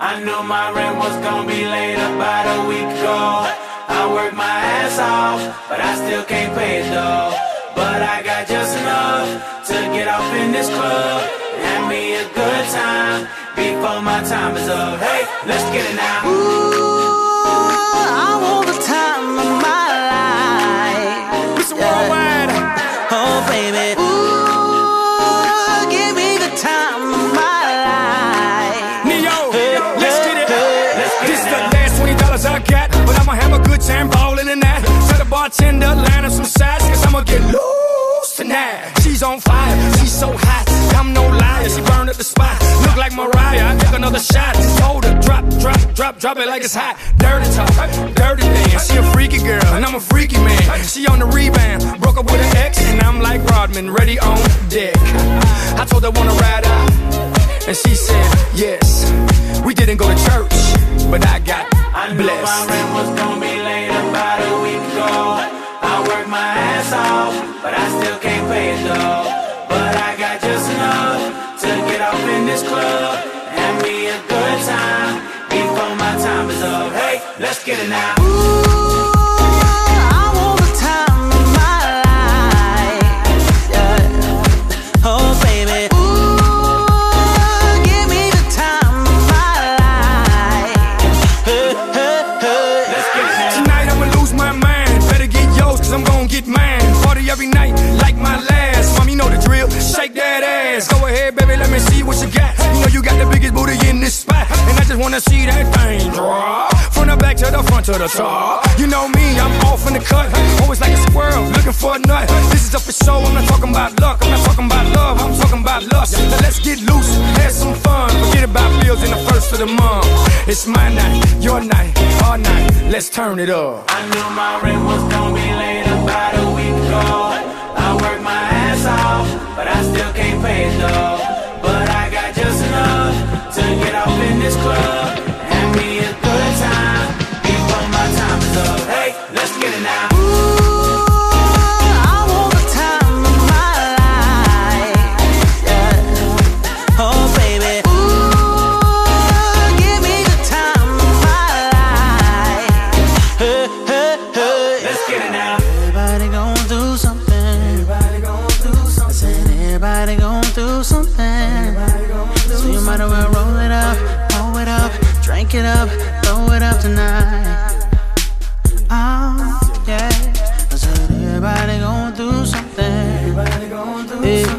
I knew my rent was gonna be late about a week ago. I worked my ass off, but I still can't pay it though. But I got just enough to get off in this club and have me a good time before my time is up. Hey, let's get it now. Ooh, have a good in that. Tell the bartender line up some sides, cause I'ma get loose tonight. She's on fire, she's so hot. I'm no liar, she burned up the spot. Look like Mariah, I took another shot. Told her drop, drop, drop, drop it like it's hot. Dirty talk, dirty dance. She a freaky girl, and I'm a freaky man. She on the rebound, broke up with an ex, and I'm like Rodman, ready on deck. I told her wanna ride out. And she said, yes. We didn't go to church, but I got I knew my blessed. rent was gonna be late about a week ago. I worked my ass off, but I still can't pay it though. But I got just enough to get off in this club and have me a good time before my time is up. Hey, let's get it now. Ooh, Tonight I'ma lose my mind. Better get yours, cause I'm gonna get mine. Party every night, like my last. Mom, you know the drill. Shake that ass. Go ahead, baby, let me see what you got. You know you got the biggest booty in this spot. And I just wanna see that thing drop. From the back to the front to the top. You know me, I'm off in the cut. Always like a squirrel, looking for a nut. This is up for show, I'm not talking about luck. I'm not talking about love, I'm talking about lust. Now let's get loose, have some fun. Forget about bills in the first of the month. It's my night, your night. Let's turn it up. I knew my rent was gonna be late about a week ago. I worked my ass off, but I still can't pay it something. So you might as well roll it up, roll it up, drink it up, throw it up tonight. Oh, yeah. I said everybody gon' do something. Yeah,